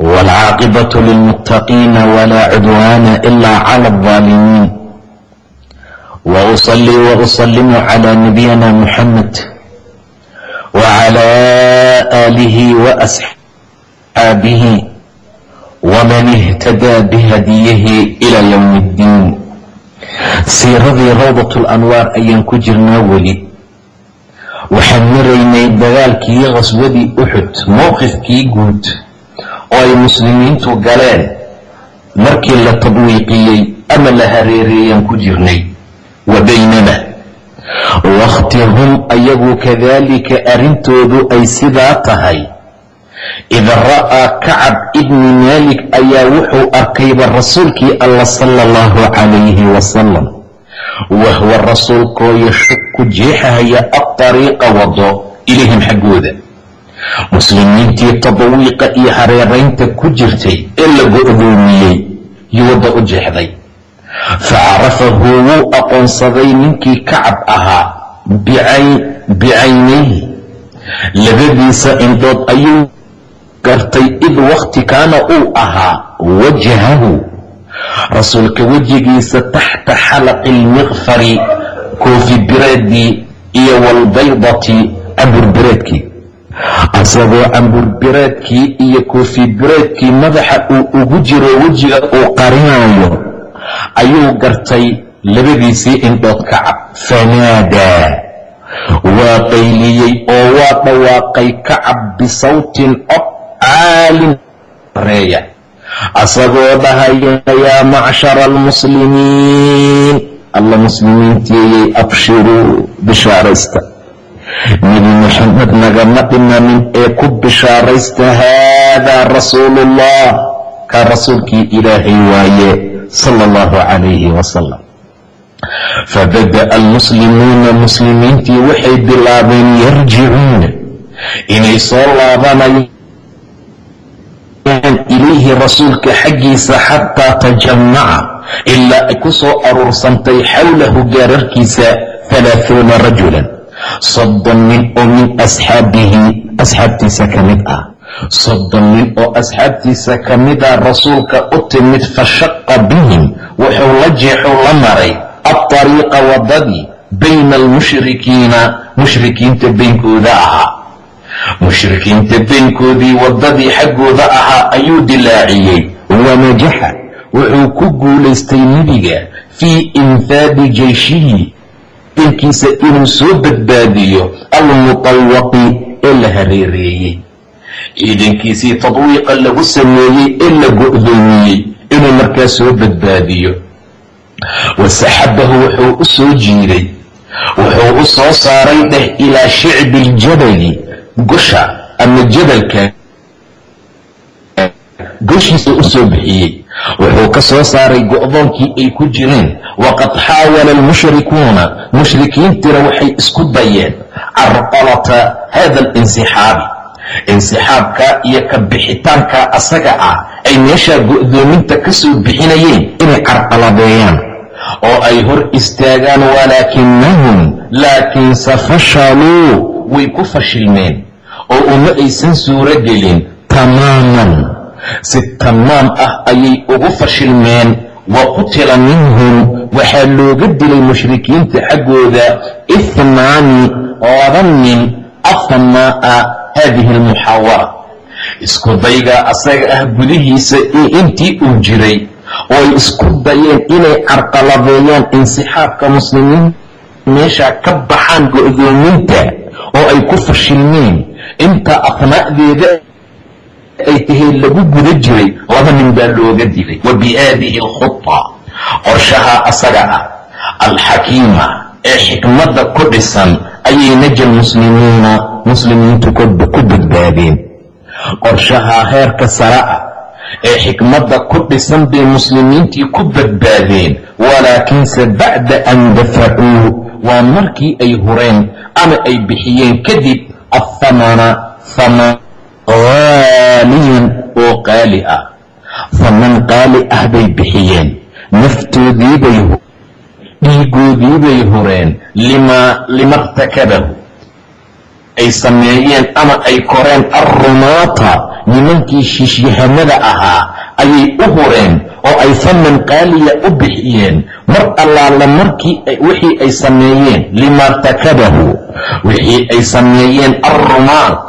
والعاقبة للمتقين ولا عدوان إلا على الظالمين وأصلي وأسلم على نبينا محمد وعلى آله وأصحابه ومن اهتدى بهديه إلى يوم الدين siiradii rawdat lanwaar ayaan ku jirnaa weli waxaan maraynay dagaalkii qaswadii uxud mowqifkii guud oo ay muslimiintu galeen. Markii la tadwiiqiyey ama la hareereeyaan ku jirnay wa baynana wakhti hum ayagu kadaalika arrintoodu ay sidaa tahay. Id ra'aa kacab ibni maalik ayaa wuxuu arkayba rasuulkii alla sala allahu calayhi wasalam wahwa rasuulkoo yashuku jeexahaya adariiqa wado ilayhim xaggooda muslimiintii tadwiiqa iyo hareeraynta ku jirtay ee la go-doomiyey yuu wadda u jeexday. Facarafahu wuu aqoonsaday ninkii kacab ahaa bicaynayhi labadiisa indhood ayuu gartay id wakti kaana uu ahaa wajhahu. Rasuulka wejigiisa taxta xalaqi lmiqfari koofi iyo walbaydati camburbireedkii asagoo camburbireedkii iyo koofi bireedkii madaxa uu ugu jiro wejiga uu qarinayo ayuu gartay labadiisii indhood kacab fanaadaa waa qayliyey oo waa dhawaaqay kacab bisawtin cod caalin reeya asagoo dhahaya yaa macshara almuslimiin. Alla muslimiintiiyay abshiruu bishaaraysta nebi maxamed nagama dhimanin ee ku bishaaraysta haadaa rasuulullah kaa rasuulkii ilaahay waaye sala allahu calayhi wasalam fabada'a almuslimuuna muslimiintii waxay bilaabeen yarjicuuna inay soo laabanayaan ilayhi rasuulka xaggiisa xataa tajamaca ilaa ay ku soo aruursantay xowlahu gaararkiisa halaahuuna rajulan soddon nin oo min asxaabihi asxaabtiisa ka mid ah. Soddon nin oo asxaabtiisa ka mid ah rasuulka u timid fashaqa bihim wuxuu la jeexuu la maray adariiqa waddadii bayna almushrikiina mushrikiinta beynkooda ahaa. Mushrikiinta beynkoodii waddadii xaggooda ahaa ayuu dilaaciyey. Wanajaxa wuxuu ku guulaystay nebiga fii infaadi jeyshihi dankiisa inuu soo badbaadiyo almutawaqi ee la hareereeyey. Ciidankiisii tadwiiqa lagu sameeyey ee la go-doomiyey inuu markaa soo badbaadiyo. Wasaxabahu wuxuu u soo jiiday. Wuxuu u soo saaray dheh ilaa shicbi ljabali gosha ama jabalka goshiisa u soo bixiyey wuxuu ka soo saaray go-doonkii ay ku jireen waqad xaawala almushrikuuna. Mushrikiintiina waxay isku dayeen carqalata hada alinsixaabi insixaabka iyo ka bixitaanka asaga ah ay meeshaa go-doominta ka soo bixinayeen inay carqaladeeyaan oo ay hor istaagaan walaakinahum laakiinse fashaluu way ku fashilmeen oo uma aysan suuro gelin tamaaman si tamaam ah ayay ugu fashilmeen wa qutila minhum waxaa looga dilay mushrikiinta xaggooda ihnaani laba nin afnaa'a haadihi almuxaawara isku dayga asaga ah gudihiisa iyo intii uu jiray oo ay isku dayeen inay carqaladeeyaan insixaabka muslimiin meesha ka baxaan go-doominta oo ay ku fashilmeen. Inta afnaa'deeda ay tahay lagu guda jiray laba nin baa looga dilay. Wa bihaadihi alkhuta qorshaha asaga ah. Alxakiima ee xikmadda ku dhisan ayay naja almuslimiina muslimiintu ku badbaadeen. Qorshaha heerka sare ah ee xikmadda ku dhisan bay muslimiintii ku badbaadeen. Walaakiinse bacda an dafacuu waa markii ay hureen ama ay bixiyeen kadib athamana haman haaliyan oo qaali ah haman qaali ah bay bixiyeen naftoodiibay dhiigoodiibay hureen limaa limartakabahu ay sameeyeen ama ay koreen arrumaata nimankii shiishyahanada ahaa ayay u hureen oo ay faman qaaliya u bixiyeen mar allaala markii wixii ay sameeyeen limartakabahu wixii ay sameeyeen arrumaat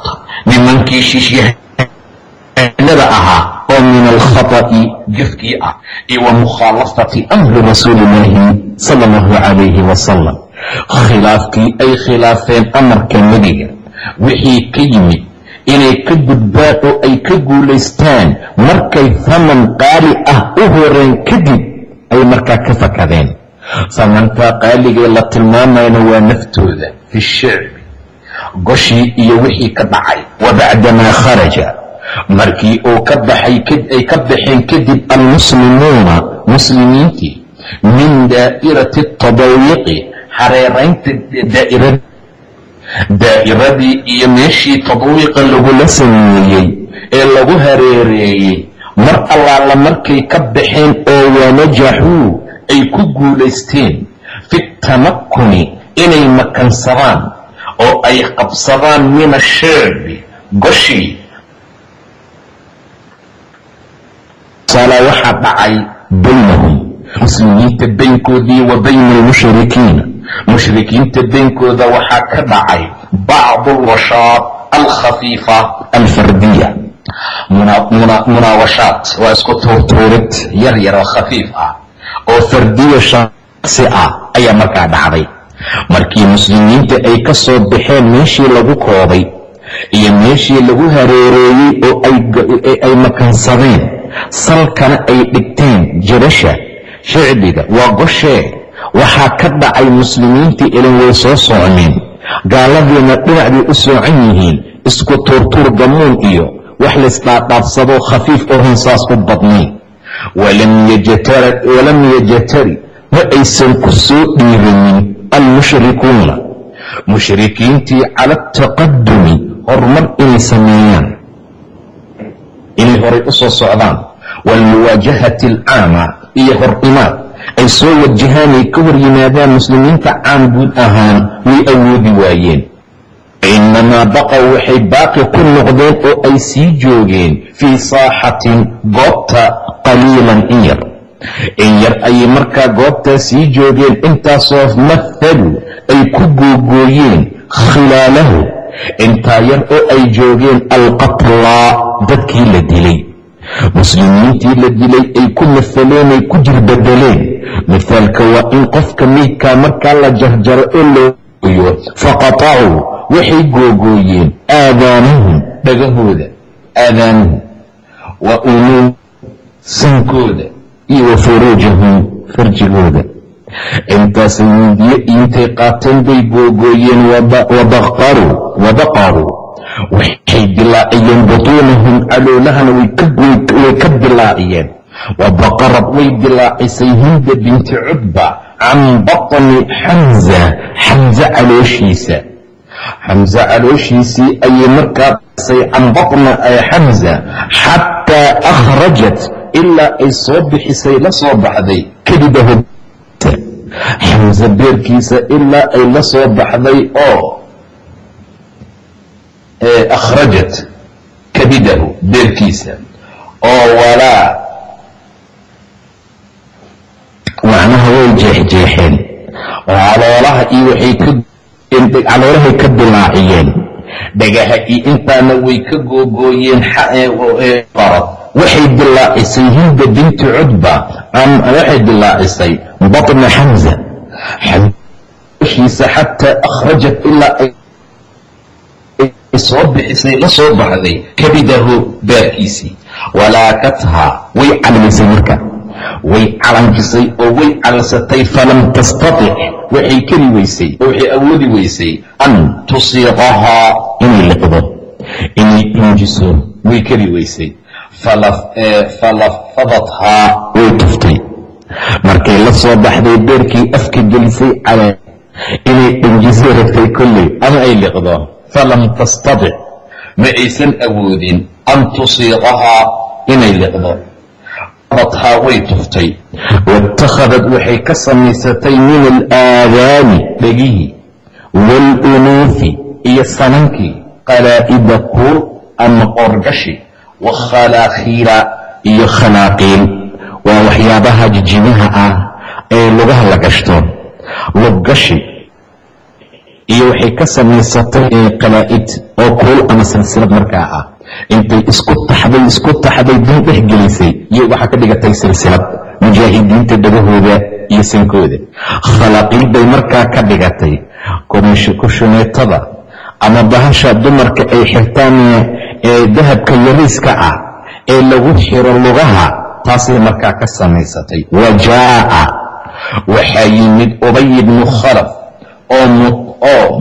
nimankii shiishyahanada ahaa oo min alkhata'i gefkii ah iyo wa mukhaalafati amri rasuuli illaahi sala allahu calayhi wasalam khilaafkii ay khilaafeen amarka nebiga. Wixii ka yimid inay ka gudbaan oo ay ka guulaystaan markay haman qaali ah u horeen kadib ay markaa ka fakadeen. Samantaa qaaligee la tilmaamayna waa naftooda fi goshii iyo wixii ka dhacay. wa bacdamaa kharaja markii uu ka baxay ay ka baxeen kadib almuslimuuna muslimiintii min daa'irati tadawiqi xareeraynta daa'irada daa'iradii iyo meeshii tadwiiqa lagula sameeyey ee lagu hareereeyey. mar allaala markay ka baxeen oo wanajaxuu ay ku guulaysteen fi tamakuni inay makansadaan oo ay qabsadaan min ashicbi goshii waxaa dhacay baynahum muslimiinta baynkoodii wa bayna almushrikiina mushrikiinta beynkooda waxaa ka dhacay bacdu alwashaat alkhafiifa alfardiya. Munaawashaat waa isku tuurtuurid yar yar oo khafiif ah oo fardiya shaksi ah ayaa markaa dhacday markii muslimiinta ay ka soo baxeen meeshii lagu koobay iyo meeshii lagu hareereeyey oo ay makansadeen salkana ay dhigteen jirasha shicbiga waa goshee. Waxaa ka dhacay muslimiintii ilin way soo socneen gaaladiina dhinacbay u soocan yihiin. Isku tuurtuur gamuun iyo wax laysdhaadhaafsado khafiif ohan saas u badnayn walam yajtari ma aysan ku soo dhiiranin almushrikuuna mushrikiintii cala ataqadumi horumar inay sameeyaan inay horay u soo socdaan waalmuwaajahati alcaama iyo horimaad ay soo wajahaanay ka hor yimaadaan muslimiinta caan guud ahaan way awoodi waayeen inamaa baqow waxay baaqi ku noqdeen oo ay sii joogeen fii saaxatin goobta qaliilan in yar in yar ayay markaa goobtaa sii joogeen intaasoo mathalu ay ku googooyeen khilaalahu. Intaa yar oo ay joogeen alqatlaa dadkii la dilay. Muslimiintii la dilay ay ku mafaleen ay ku jirbedeleen mithaalka waa in qofka meydkaa markaa la jarjaro oo looyo faqatacuu waxay googooyeen aadaanahum dhagahooda aadaanahum. Wa unuu sankooda iyo furuujahum farjigooda. Intaasay mindiyo intay qaateen bay googooyeen wadaqaruu waxay dilaaciyeen butuunahum caloolahana way ka dilaaciyeen wabaqarad way dilaacisay hinda binti cudba can batni xamza xamze calooshiisa. Xamze calooshiisii ayay markaa say can batna xamza xataa akhrajat ilaa ay soo bixisay la soo baxday. Kadibahu xamse beerkiisa ilaa ay la soo baxday oo akhrajat kabidahu beerkiisa. Oo walaa macnaha way jeexjeexeen. Caloolaha iyo waxay caloolahay ka dilaaciyeen dhagaha iyo intaana way ka googooyeen qarad waxay dilaacisay hinda binti cudba waxay dilaacisay batna xamza xamshiisa xataa akhrajat ilaa ay soo bixisay la soo baxday kabidahu baarkiisii walaakathaa way calmisay marka way calankisay oo way calansatay falam tastatic waxay keli weysay oo waxay awoodi weysay an tusiiqahaa inay liqdo. Inay dhuujiso way kari weysay falafadathaa way tuftay. Markay la soo baxday beerkii afka gelisay calaa inay dhanjiso rabtay kolley ama ay liqdo. Falam tastadic ma aysan awoodin an tusiiqahaa inay liqdo fathaa way tuftay. Waاtakhadad waxay ka samaysatay min alaadaani dhegihii waاlunuufi iyo sanankii qalaa'ida kuul ama qoorgashi wa khalaakiila iyo khalaaqiil waa waxyaabaha jijimaha ah ee lugaha la gashto. Luggashi iyo waxay ka samaysatay qalaa'id oo kuul ama silsilad markaa ah intay isku taxday isku taxday din dhex gelisay iyo waxaa ka dhigatay silsilad mujaahidiinta dhagahooda iyo sankooda khalaaqiil bay markaa ka dhigatay. Kushuneetada ama bahasha dumarka ay xirtaan ee dahabka yariiska ah ee lagu xiro lugaha taasay markaa ka samaysatay. Wa jaa'a waxaa yimid ubay ibnu khalaf oo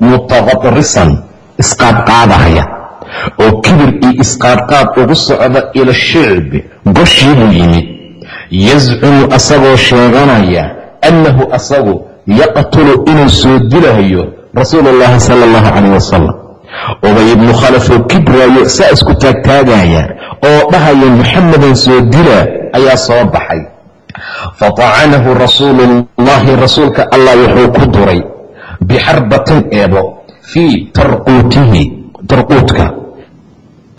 mutaqadrisan isqaadqaadahaya oo kibir iyo isqaarqaab ugu socda ila shicbi goshii yimid. Yascumu asagoo sheeganaya annahu asagu yaqtulu inuu soo dilahayo rasuulu llaahi sala allahu caleyh wasalam ubay ibnu khalafoo kibraayo saa isku taagtaagaya oo dhahaya maxamedan soo dila ayaa soo baxay. Fatacanahu rasuulu llaahi rasuulka allah wuxuu ku duray bixarbatin eebo fii tarquutihi tarquutka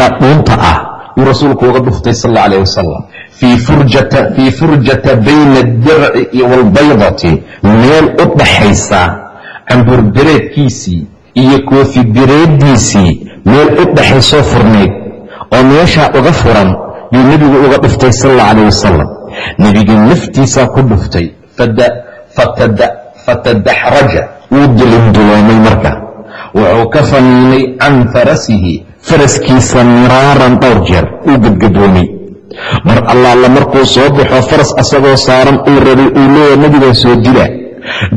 dhuunta ah yuu rasuulku uga dhuftay sal alayh wasalam fii furjata bayna adirci iyo walbaydati meel u dhaxaysa camburbereedkiisii iyo koofi bireediisii meel u dhaxaysoo furnayd oo meeshaa uga furan yuu nebigu uga dhuftay sal alla calayh wasalam nebiga naftiisaa ku dhuftay fatadaxraja wuu dulinduloomay marka. Wuxuu ka faniinay can farasihi faraskiisa miraaran dhowr jeer uu gadgadoomay mar allaala markuu soo baxo faras asagoo saaran uu rabay uu leeya nebigan soo dila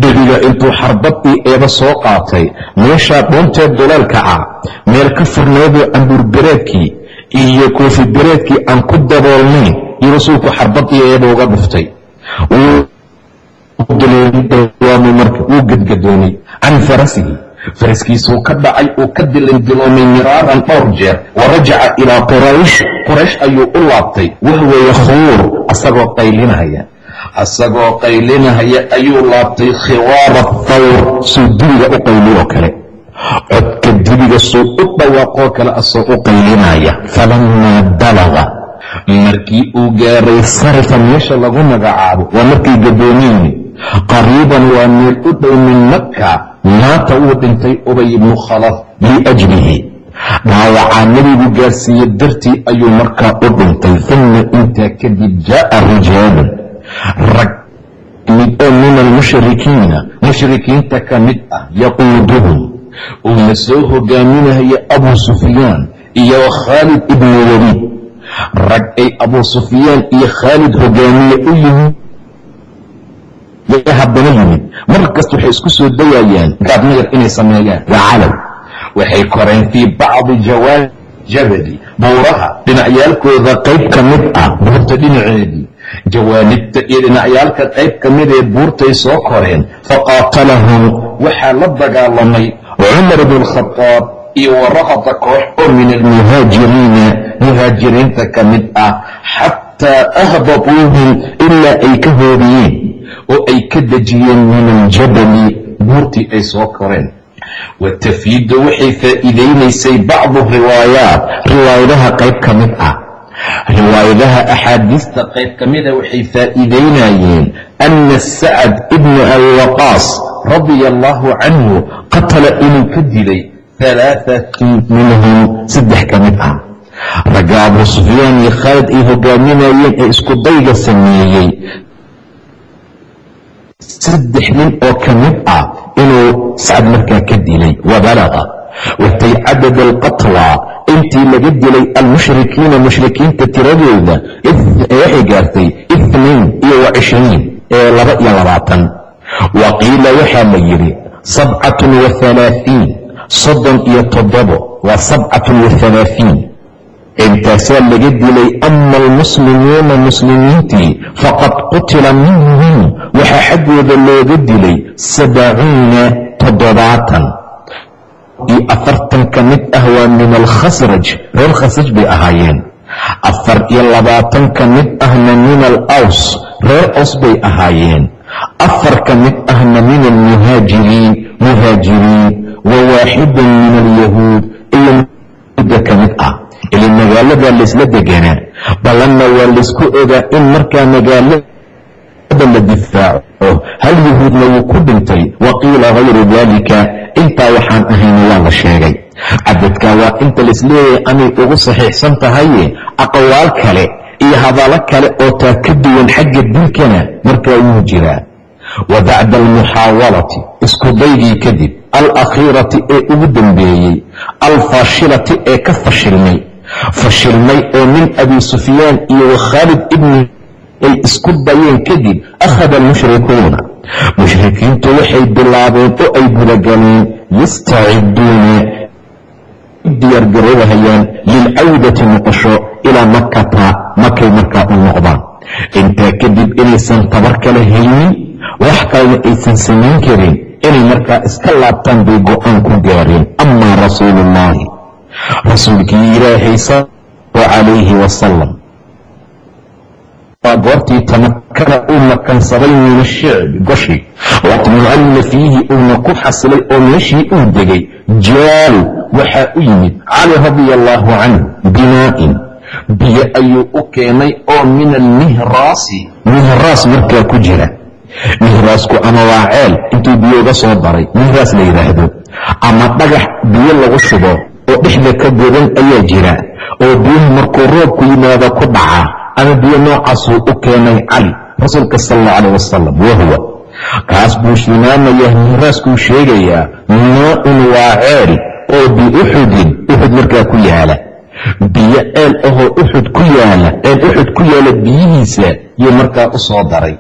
nebiga intuu xarbad io eeba soo qaatay meeshaa dhuunteed duleelka ah meel ka furnaydoo cambuurbereedkii iyo koofibereedkii aan ku daboolnayn iyo rasuulku xarbad iyo eeba uga dhuftay wuu gadgadoomay can farasihi faraskiisuu ka dhacay uu ka dilindiloomay miraaran dhowr jeer wa rajaca ilaa quraysh. Quraysh ayuu u laabtay. Wahwa yakhuur asagoo qaylinaya asagoo qaylinahaya ayuu laabtay khiwaara thawr suu dibiga u qayliyoo kale. Codka dibiga suu u dhawaaqoo kale asoo u qaylinaya. Falamaa balaga markii uu gaaray sarifa meesha lagu magacaabo waa markay gadoomiyeyni qariiban waa meel u dhow min makka maanta wuu dhintay ubay ibnu khalaf liajlihi dhaawacaa nebigu gaarsiiye dartii ayuu markaa u dhintay uma intaa kadib jaaa rijaalun. Rag mid oo min almushrikiina mushrikiinta ka mid ah yaquuduhum. Uuna soo hogaaminaya abuu sufyaan iyo khaalid ibnu waliid rag ay abuu sufyaan iyo khaalid hogaamiye u yimid haddana yimid mar kasta waxay isku soo dayayaan. Gaabna yar inay sameeyaan. Wacalow waxay koreen fii bacdi jawaab jabali buuraha dhinacyaalkooda qayb ka mid ah. Buurta dhinaceedii jawaanibta iyo dhinacyaalka qayb ka mid ee buurtay soo koreen. Faqaatalahum waxaa la dagaalamay cumar bn اlkhadaab iyo warahada koox oo min almuhaajiriina. Muhaajiriinta ka mid ah. Xataa ahbatuuhum ilaa ay ka hoobiyeen oo ay ka dejiyeen min aljabali buurtii ay soo koreen. Watafiidu waxay faa'iidaynaysay bacdu riwaayaat riwaayadaha qayb ka mid ah. Riwaayadaha axaadiista qayb ka mida waxay faa'iidaynayeen ana sacad ibna abi waqaas radia allaahu canhu qatala inuu ka dilay alaaati minhum saddex ka mid ah. Ragga abuu sufyaan iyo khaalid ay hogaaminayeen ee isku dayga sameeyey saddex nin oo ka mid ah inuu sacad markaa ka dilay wabalaqa watay cadad alqatwa intii laga dilay almushrikiina mushrikiinta tiradooda waxay gaartay inain iyo wacishriin ee laba iyo labaatan. Wa qiila waxaa la yidhi sabcatun wa halaaثiin soddon iyo toddobo waa sabcatun wa halaaثiin intaasaa laga dilay ama almuslimuuna muslimiintii faqad qutila minhum. Waxaa xaggooda looga dilay sabacuuna toddobaatan. Iyo afartan ka mid ah waa min alkhasraj reer khasraj bay ahaayeen. Afar iyo labaatan ka mid ahna min alaws reer aws bay ahaayeen. Afar ka mid ahna min almuhaajiriin muhaajiriin wa waaxidun min alyahuud magaalada laysla deganaa ballanna waa laysku ogaa in markaa magaalada la difaaco. Hal yahuudna wuu ku dhintay wa qiila hayru dalika intaa waxaan ahayna waa la sheegay. Cadadkaa waa inta laisleeyahay anay ugu saxiixsan tahaye aqwaal kale iyo hadallo kale oo taa ka duwan xagga dilkana markaa wuu jiraa. Wa bacda almuxaawalati iskudaygii kadib alakhiirati ee ugu dambeeyey alfaashilati ee ka fashilmay fashilmay oo min abi sufyaan iyo wa khaalid ibni ay isku dayeen kadib akhada almushrikuuna. Mushrikiintu waxay bilaabeen oo ay gudagaleen yastaciduuna diyaargaroobahayaan lilcawdati noqosho ilaa makata markay markaa u noqdaan. Intaa kadib inaysan tabar kale haynin wax kalena aysan samayn karin inay markaa iska laabtaan bay go'aan ku gaareen amaa rasuuluullaahi rasuulkii ilaahay sal calayhi wasalam waa goortii tamakana uu makansaday min ashicbi goshi watma'anna fiihi uuna ku xasilay oo meeshii uu degay. Jaalu waxaa u yimid cali radia allaahu canhu binaa'in biyo ayuu u keenay oo min almihraasi. Mihraas markaa ku jira. Mihraasku ama waa ceel intuu biyo uga soo daray. Mihraas la yidhaahdo ama dhagax biyo lagu shubo oo dhexda ka godan ayaa jira oo biyuhu markuu roobku yimaado ku dhaca ama biyo noocaasuu u keenay cali rasuulka sal alla calah wasalam wahuwa kaas buu tilmaamayaa mihraasku sheegayaa maa-un waa ceel oo biuxudin uxud markaa ku yaalla. Biyo ceel ahoo uxud ku yaalla ceel uxud ku yaalla biyihiisa yuu markaa u soo daray.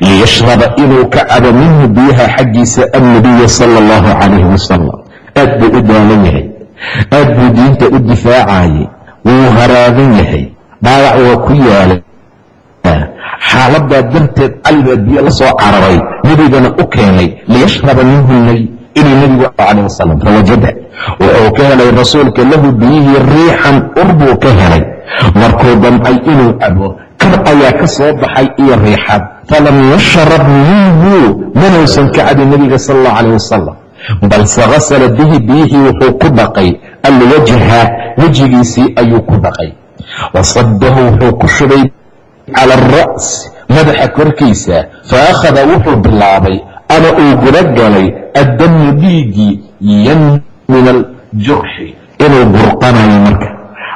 Liyashraba inuu ka cabo minhu biyaha xaggiisa annabiya sala allahu calayhi wasalam aad buu u daalan yahay aad buu diinta u difaacayay wuu haraadan yahay dhaawac waa ku yaalla xaaladaa darteed cali biyo la soo cararay nebigana u keenay liyashraba minhu nay inuu nebigu calayh wasalam fawajada wuxuu ka helay rasuulka lahu biyihii riixan ur buu ka helay. Markuu damcay inuu cabo kar ayaa ka soo baxay iyo riixad falam yashrab minhu manaysan ka cabin nebiga sal allahu calayh wasalam balse hasala bihi biyihii wuxuu ku dhaqay alwajha wejigiisii ayuu ku dhaqay wasadahu wuxuu ku shubay cala alra's madaxa korkiisa fa akhada wuxuu bilaabay ama uu guda galay addamu dhiiggii yan min aljurxi inuu burqanayo marka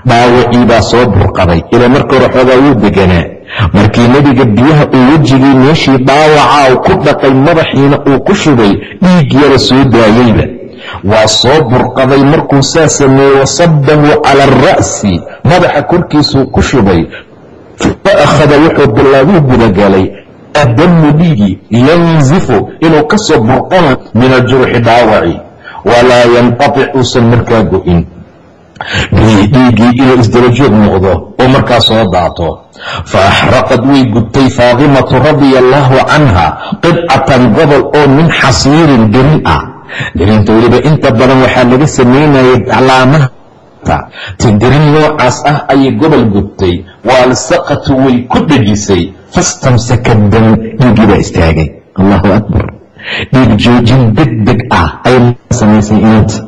dhaawacii baa soo burqaday ilaa marka hore xoogaa wuu deganaa markii nebiga biyaha uu wejigii meeshii dhaawacaa ku dhaqay madaxiina uu ku shubay dhiig yara soo daayeyba waa soo burqaday markuu saa sameeyey wasabahu cala alra'si madaxa korkiisuu ku shubay. Fa wuxuu bilaabuu gudagalay. Addamu dhiigii yanzifu inuu ka soo burqana min aljurxi dhaawaci. Walaa yanqatic uusan markaa go-in dhiiggii inuu isdarajoog noqdo oo markaa soo daato. Fa axraqad way gubtay faadimatu radia allaahu canha qidcatan gobol oo min xasiirin gerin ah gerinta weliba inta badan waxaa laga samaynayay calaamaha tidirin noocaas ah ayay gobol gubtay waalsaqatu way ku dhejisay fastamsaka dam dhiiggii baa istaagay. Allahu akbar. Dhiig joojin deg deg ah ayay samaysay inanta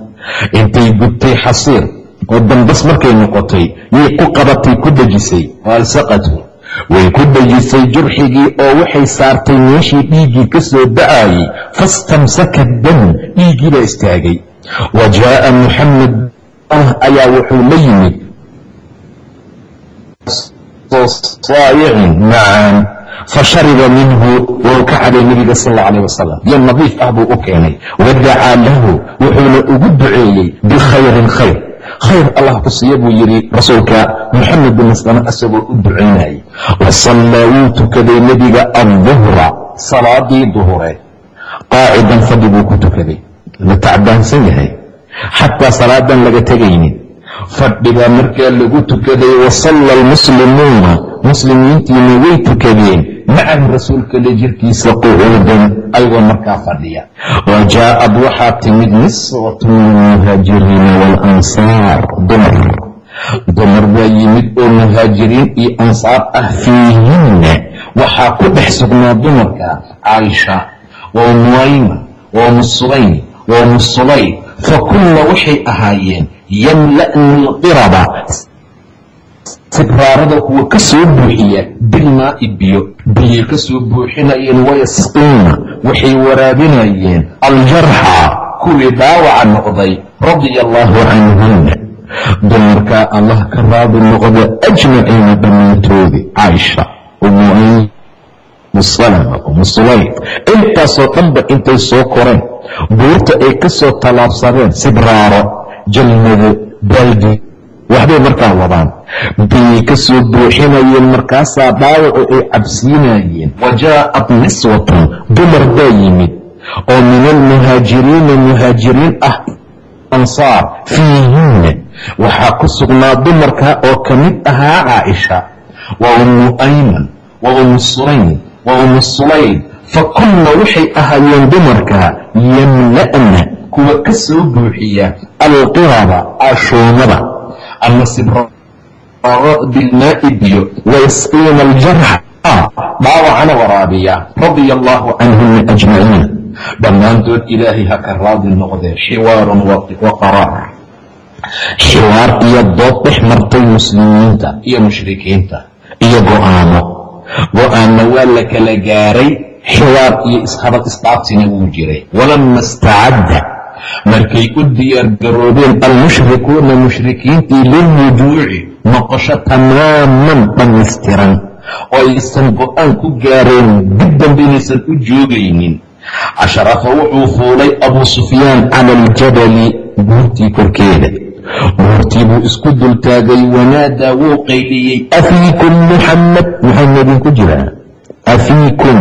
intay gubtay xasiir oo dambas markay noqotay yay ku qabatay ku dhejisay waalsaqatu way ku dhejisay jurxigii oo waxay saartay meeshii dhiiggii ka soo da'ayey fastamsaka dam dhiiggii baa istaagay. Wa jaaa muxamed ayaa wuxuu la yimid. Saayicin macaan fashariba minhu wuu ka cabay nebiga sal alla alayh wasalam biyo nadiif ah buu u keenay. Wadacaa lahu wuxuuna ugu duceeyey bikhayrin khayr khayr allah ku siiya buu yidhi rasuulka maslama asagoo u ducaynayay wasallaa wuu tukaday nebiga adduhra salaadii duhure qaacidan fadhi buu ku tukaday la tacbaansan yahay xataa salaadan laga tegaynin. Fadhigaa markaa lagu tukaday wasalla almuslimuuna muslimiintiina way tukadeen macahu rasuulka la jirkiisa qucuudan ayagoo markaa fadhiya. Wa jaa'ad waxaa timid niswatu min almuhaajiriina waalansaar dumar. Dumar baa yimid oo muhaajiriin iyo ansaar ah fiihinna waxaa ku dhex sugnaa dumarka caaisha wa umuayma wa umu sulaym wa umu sulayd fakunna waxay ahaayeen yamla'ni alqiraba sibraarada kuwa ka soo buuxiya bilmaa'i biyo biyay ka soo buuxinayeen wayasqiina waxay waraabinayeen aljarxa kuwii dhaawaca noqday radia allaahu canhunna. Dumarkaa allah ka raadi noqda ajmaciina dhammaantoodii caaisha umu sulayd intaasoo dhanba intay soo koreen buurta ay ka soo tallaabsadeen sibraaro jalmado baaldi waxbay markaa wadaan. Biyay ka soo buuxinayeen markaasaa dhaawacu ay cabsiinayeen wa jaa'at niswatun dumar baa yimid. Oo min almuhaajiriina muhaajiriin ah ansaar fiihinna waxaa ku sugnaa dumarka oo ka mid ahaa caaisha. Wa umu ayman wa umu sulaym wa umu sulayd fa kunna waxay ahaayeen dumarka yamla'na kuwa ka soo buuxiya alqiraba ashuumada ama sibraaro bilmaa'i biyo wayasqiina aljarxa dhaawacana waraabiya radia allaahu canhuna ajmaciin. Dhammaantood ilaahay ha ka raadi noqdee xiwaarun wa qaraar xiwaar iyo dood dhex martay muslimiinta iyo mushrikiinta iyo go'aano go'aanna waa la kala gaaray xiwaar iyo ishadad isdhaabtina wuu jiray walama istacadda markay u diyaar garoobeen almushrikuuna mushrikiintii lilrujuuci noqosho tamaaman dhammaystiran oo aysan go'aan ku gaareen dib dambe inaysan u joogaynin. Ashrafa wuxuu fuulay abuu sufyaan cala aljabali buurtii korkeeda. Buurtii buu isku dultaagay wanaadaa wuu qayliyey afiikum muxamed muxamed idinku jiraa. Afiikum.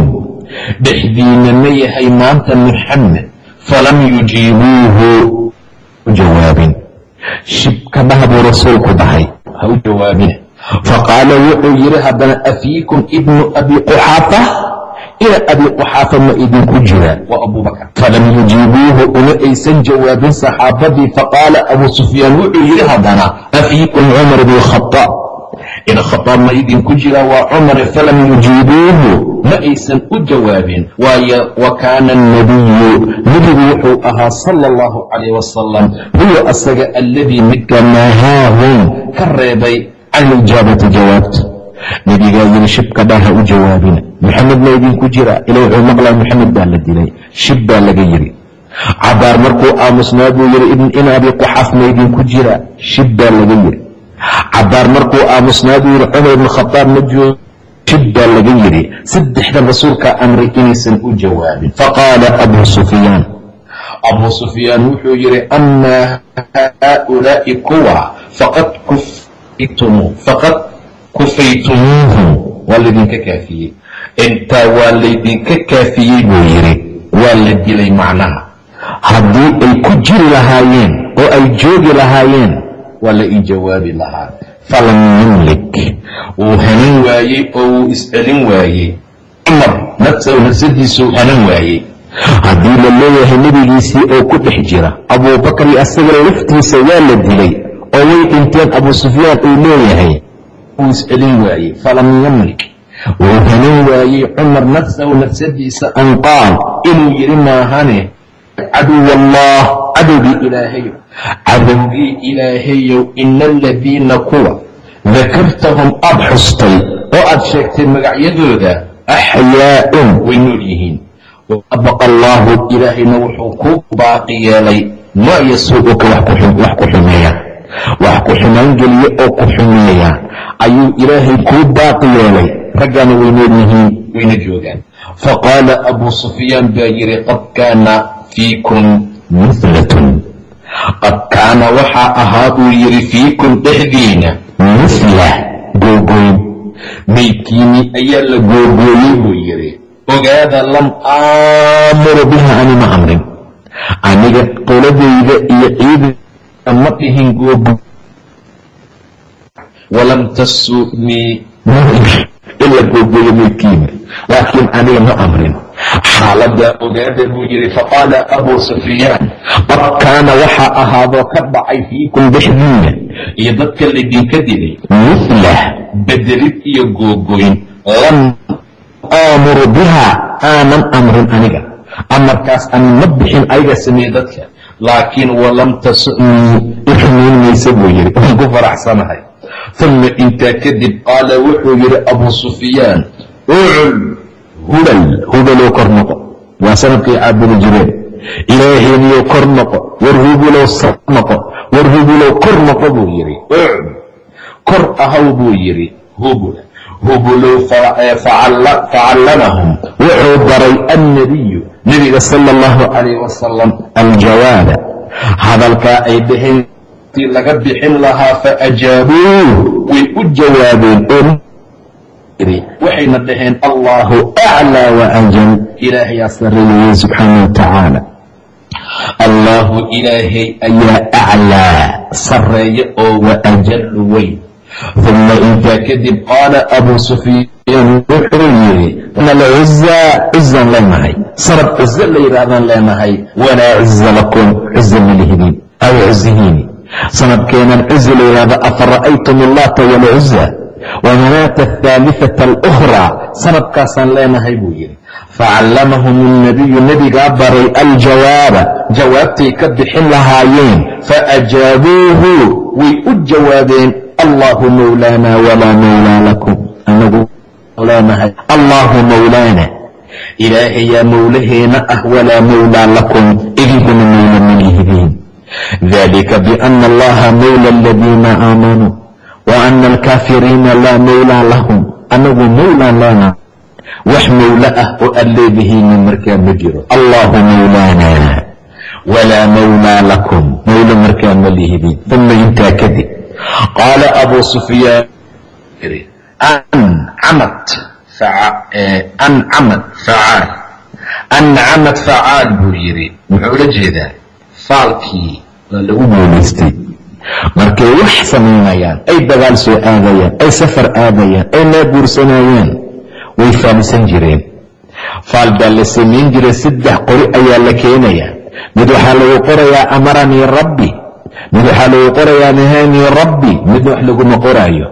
Dhexdiina ma yahay maanta muxamed falam yujiibuuhu u jawaabin shibka dhah buu rasuulku dhahay ha u jawaabina faqaala wuxuu yidhi haddana afiikum ibnu abi quxaafa ina abi quxaafa ma idinku jira waa abubakar falam yujiibuuhu uma aysan jawaabin saxaabadii faqaala abuu sufyaan wuxuu yidhi haddana afiikum cumar bn khaaab ina khaaab ma idinku jira waa cumare falam yujiibuuhu ma aysan u jawaabin. Waayo wa kaana annabiyu nebigu wuxuu ahaa sala allahu calayh wasalam huwa asaga alladii midka nahaahum ka reebay can ijaabati jawaabta nebigaa yidhi shibka dhaa ha u jawaabina maxamed ma idinku jira. Ila wuxuu maqlaa maxamed baa la dilay. Shib baa laga yidhi. Cabaar markuu aamusnaa buu yidhi in abi quxaaf ma idinku jira. Shib baa laga yidhi cabaar markuu aamusnaa buu yidhi cumar ibn khadaab ma joogo shib baa laga yidhi. Saddexdan rasuulkaa amray inaysan u jawaabin. Faqaala abuu sufyaan. Abuu sufyaan wuxuu yidhi amaa haaulaa'i kuwa faqad kufaytumuuhum waa laydinka kaafiyey. Intaa waa laydinka kaafiyey buu yidhi waa la dilay macnaha. Haddii ay ku jiri lahaayeen oo ay joogi lahaayeen waa la ii jawaabi lahaa. Falam yamlik wuu hanan waayey oo wuu iscelin waayey. Cumar nafsahu nafsadiisuu hanan waayey. Haddii la leeyahay nebigiisii oo ku dhex jira abuubakar iyo asaga laftiisa waa la dilay oo way dhinteen abuu sufyaan uu leeyahay. Wuu iscelin waayey. Falam yamlik wuu hanan waayey. Cumar nafsahu nafsadiisa an qaal inuu yidhi maahane caduw allah cadowgii ilaahayow cadowgii ilaahayow ina aladiina kuwa dakartahum aad xustay oo aad sheegtay magacyadooda axyaa'un way nool yihiin. Waabaqa allaahu ilaahayna wuxuu ku baaqi yeelay maa yasuu'uka wax ku xumeeya. Wax ku xumaangeliya oo ku xumeeya. Ayuu ilaahay kuu baaqi yeelay. Raggaana way nool yihiin wayna joogaan. Faqaala abuu sufyaan baa yidhi qad kaana fiikum mihlatun qad kaana waxaa ahaa uu yidhi fiikum dhexdiina mihla googooyn maydkiinii ayaa la googooyey buu yidhi ogaada lam aamuru biha ani ma amrin. Aniga qoladayda iyo ciidana ma dhihin googo walam tasumii ila googoyo meydkiina laakiin aniga ma amrin xaaladaa ogaada buu yidhi faqaala abuu sufyaan qad kaana waxaa ahaadoo ka dhacay fiikum dhexdiina iyo dadka laydinka dilay mihlah bedelid iyo googoyn lam aamuru biha aanan amrin aniga. Amarkaas aan ma bixin ayaga sameeye dadka laakiin walam tasumii ixmiin maysa buu yidhi. Waan ku faraxsanahay. Uma intaa kadib qaala wuxuu yidhi abuu sufyaan ucul hubal hubalow kor noqo. Waa sanadkay caabudi jireen. Ilaahayniyow kor noqo. War hubulow sar noqo. War hubulow kor noqo buu yidhi. Kor ahaw buu yidhi. Hubul. Hubulow facallamahum wuxuu baray annabiyu nebiga sala allahu calayh wasalam aljawaaba hadalkaa ay dhaheen tii laga bixin lahaa faajaabuuh way u jawaabeen oo waxayna dhaheen allahu aclaa waajal ilaahayaa sareeyaya subxaana wa tacaala allaahu ilaahay ayaa aclaa sareeya oo waajalu weyn. Uma intaa kadib qaala abuu sufyaan wuxuu yidhi ina alcuza cuzan leenahay sarab cuzo la yidhaahdaan leenahay walaa cuza lakum cuza malihidin aw cuzihiini sanadkeenan cuzi la yidhahdo afara'aytum illata walcuza wamanaata athaalifata alukhraa sanadkaasaan leenahay buu yidhi. Facallamahum ilnabiyu nebigaa baray aljawaaba. Jawaabtay ka bixin lahaayeen. Faajaabuuhu way u jawaabeen allahu mawlaana walaa mawlaa lakum. Anagu leenahay allahu mawlaana. Ilaahayaa mawlaheena ah walaa mawlaa lakum. Idinkuna mawla malihidiin dalika biana allaha mawla aladiina aamanuu ana alkaafiriina laa mawlaa lahum anagu mawlaan leena wax mawlo ah oo aad leedihiinna markaa ma jiro allahu mawlaana walaa mawlaa lakum mawlo markaa ma lihidiin uma intaa kadib qaala abuu sufyaan ancamad facaal ancamad facaal buu yidhi muxuu la jeedaa faalkii waa lagu guulaystay markay wax samaynayaan ay dagaal soo aadayaan ay safar aadayaan ay naaguursanayaan way faalsan jireen. Faal baa la samayn jiray saddex qori ayaa la keenayaa mid waxaa lagu qorayaa amaranii rabbi. Mid waxaa lagu qorayaa nahaanii rabbi. Midna wax laguma qoraayo.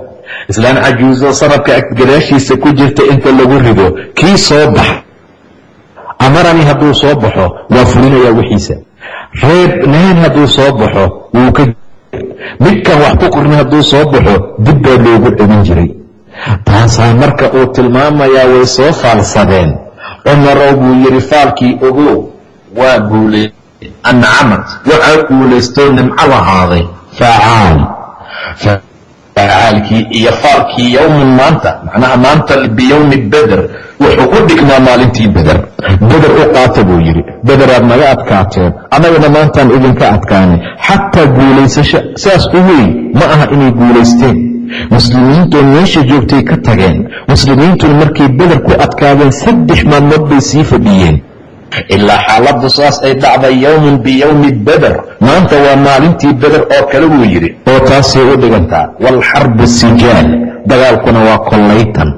Islaan cajuuso sarabka gadaashiisa ku jirta inta lagu rido kii soo bax. Amaranii hadduu soo baxo waa fulinayaa wixiisa. Reeb nahaani hadduu soo baxo wuu ka midkan wax ku qorin hadduu soo baxo dib baa loogu celin jiray. Taasaa marka uu tilmaamayaa way soo faalsadeen cumarow buu yidhi faalkii ogow waa guulay ancamad waxaa guulaystoo nimco lahaaday facaal. Facaalkii iyo faalkii yowmin maanta macnaha maanta biyowmi beder wuxuu u dhigmaa maalintii beder beder u qaata buu yidhi bederaad naga adkaateen annagana maantaan idinka adkaanay xataa guulaysasho saas u weyn ma aha inay guulaysteen. Muslimiintu meesha joogtay ka tageen. Muslimiintuna markay beder ku adkaadeen saddex maalmood bay sii fadhiyeen. Ilaa xaaladdu saas ay dhacday yowmun biyowmi beder maanta waa maalintii beder oo kale wuu yidhi. Oo taasay u dhigantaa waalxarbu sijaal. Dagaalkuna waa kollaytan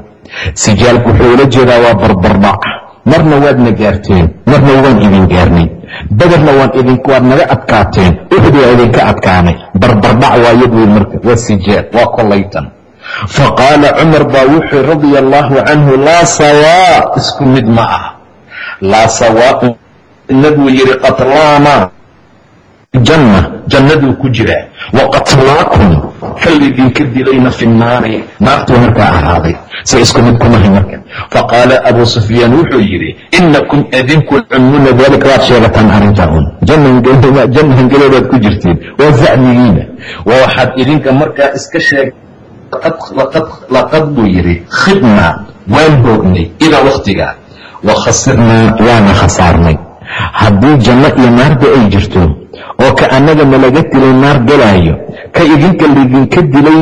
sijaalku wuxuu ula jeedaa waa barbardhac marna waadna gaarteen marna waan idin gaarnay. Bederna idinwaad naga adkaateen. Uxud waa idinka adkaanay. Barbardhac waayo buui marka waa sijaal waa kollaytan. Faqaala cumar baa wuxuu radia allaahu canhu laa sawaa isku mid ma ah laa sawaaun nabuu yidhi qatlaana janna jannaduu ku jiraa. Wa qatlaakum ka laydinka dilayna fi nnaari naartuu markaa ahaaday se isku mid kumahay marka faqaala abuu sufyaan wuxuu yidhi inakum adinku cumuna daalika waad sheegataan arrintaa un janna hangeleedaad ku jirtiin waa zacmigiina waa waxaad idinka markaa iska sheeg laqad buu yidhi khidnaa waan hoognay idaa wakhtigaa wa khasirnaa waana khasaarnay haddii janno iyo naarba ay jirto oo ka annaga nalaga dilay naar gelaayo ka idinka laydinka dilay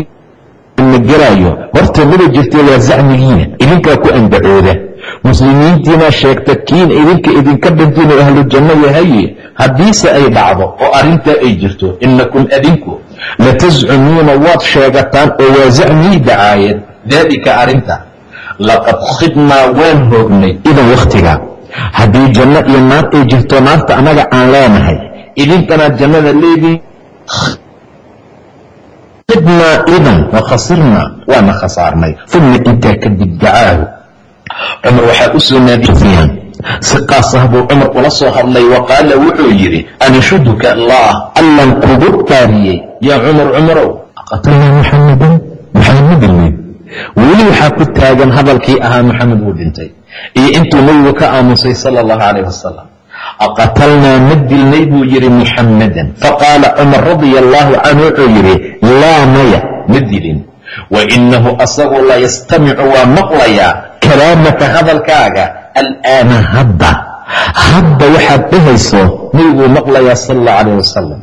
na gelaayo. Horta mida jirta waa zacmigiina idinkaa ku andacooda. Muslimiintiina sheegta kiin idinka idinka dhintiinuu ahlu janno yahaye haddiise ay dhacdo oo arrintaa ay jirto inakum adinku latascumuuna waad sheegataan oo waa zacmii dacaayad daalika arrinta laqad khidnaa waan hoognay. Idan wakhtiga haddii janno iyo naar ay jirto naarta annaga aan leenahay idinkanaad jannada leediin khidnaa idan wa khasirnaa waana khasaarnay uma intaa kadib dacaahu. Cumar waxaa u soo si qaasah buu cumar ula soo hadlay wa qaala wuxuu yidhi anshuduka allah allan kugu taariyey. Yaa cumar cumarow qatalnaa muxamadan maxamed dilmay weli waxaa ku taagan hadalkii ahaa maxamed wuu dhintay. Iyo intuu nebigu ka aamusay sala allahu calayh wasalam aqatalnaa ma dilnay buu yidhi muxammadan faqaala cumar radia allaahu canhu wuxuu yidhi laa maya ma dilin. Wa inahu asagu la yastamicu waa maqlayaa kalaamaka hadalkaaga alaana hadda. Hadda waxaad dhahayso nebiguu maqlayaa sala allahu calayh wasalam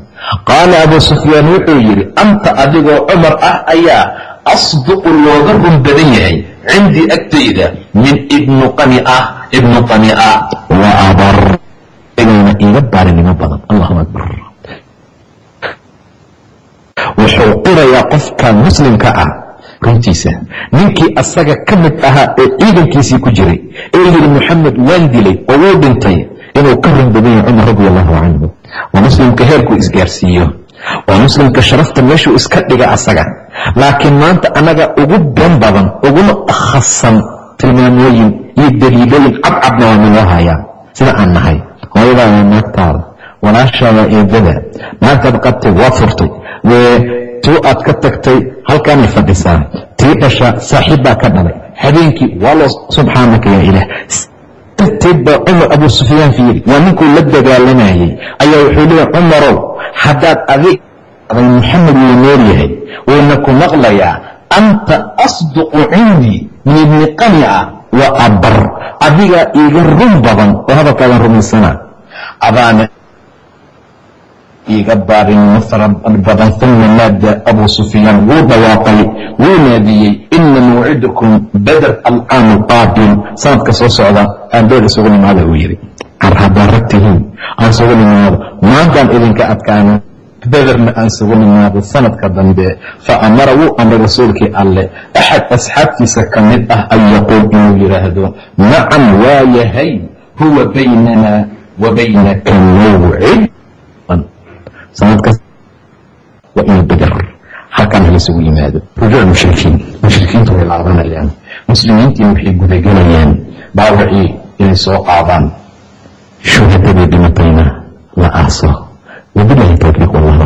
qaala abuu sufyaan wuxuu yidhi anta adigoo cumar ah ayaa asduqu looga run badan yahay. Cindii agtayda min ibnu qania ibnu qania wa abar na iiga baarinimo badan. Allahu akbar. Wuxuu qirayaa qofka muslimka ah runtiisa. Ninkii asaga ka mid ahaa ee ciidankiisii ku jiray ee yidhi moxamed waan dilay oo wuu dhintay inuu ka run badan yahay cumar radi allahu canhu waa muslimka heerkuu isgaarsiiyo. Waa muslimka sharafta meeshuu iska dhiga asaga. Laakiin maanta annaga ugu been badan uguna khasan tilmaamooyin iyo daliilooyin cadcadna waa naloo hayaa. Sida aan nahay waa naagtaada walaashaa waa eedada naagtaad qabtay waa furtay. Tuu aad ka tagtay halkaanay fadhisaa. Tii dhasha saaxiib baa ka dhalay. Habeenkii waa loo subxaanaka yaa ilaah. Darteed baa cumar abuu sufyaan fiiri waa ninkuu la dagaalamayey ayaa wuxuu leeyahy cumarow haddaad adig maxamed wuu nool yahay wuuna ku maqlayaa. Anta asduqu cindii min ibni qania wa abar. Adigaa iiga run badan oo hadalkaadan rumaysanaa adaana iiga baarinimo fara badan uma naada abuu sufyaan. Wuu dhawaaqay wuu naadiyey. Ina mawcidukum bader alcaam qaabil sanadka soo socda aan dheer isugu nimaada uu yidhi. Car haddaa rag tihiin aan isugu nimaado. Maantaan idinka adkaana bederna aan isugu nimaado sanadka dambe. Fa amara wuu amray rasuulkii alleh axad asxaabtiisa ka mid ah an yaquul inuu yidhaahdo nacam waa yahay huwa baynana sanadkaas waa inuu beder halkaan halasugu yimaado rujuuc mushrikiin mushrikiintu way laabanayaan muslimiintiina waxay gudagelayaan dhaawacii inay soo qaadaan shuhadadii dhimatayna la aaso wabilahi towfiiq wallahu